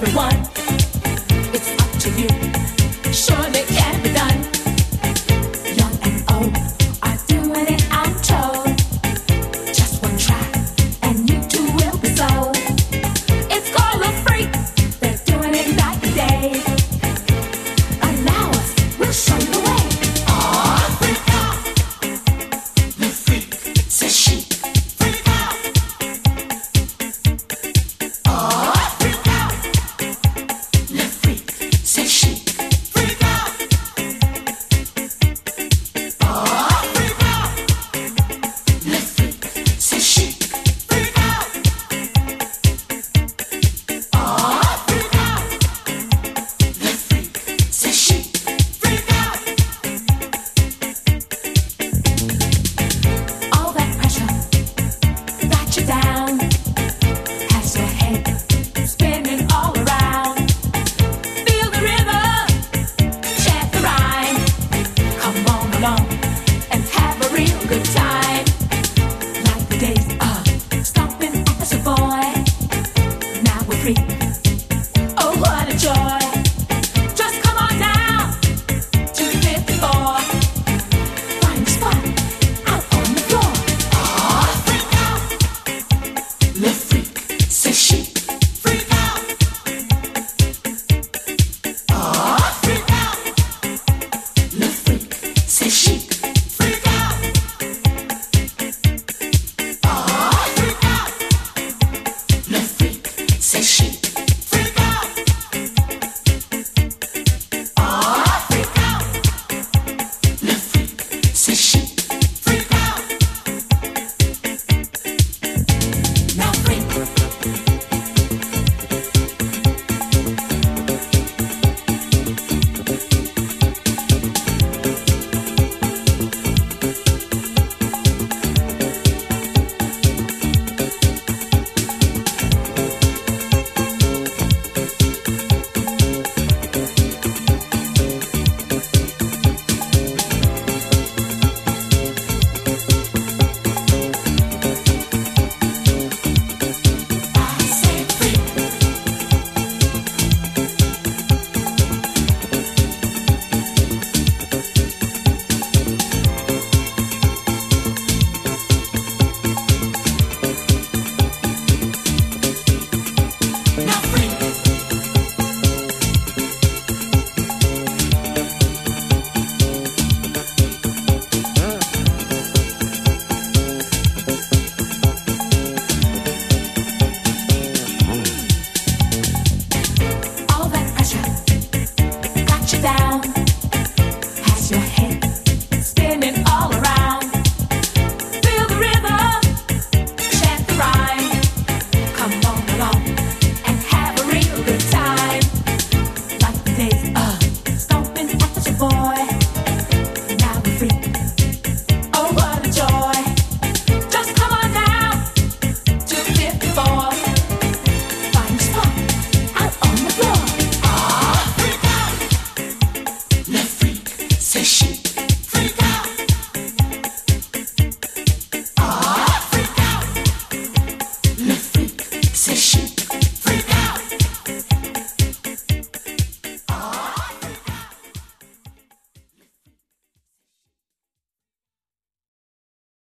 rewind.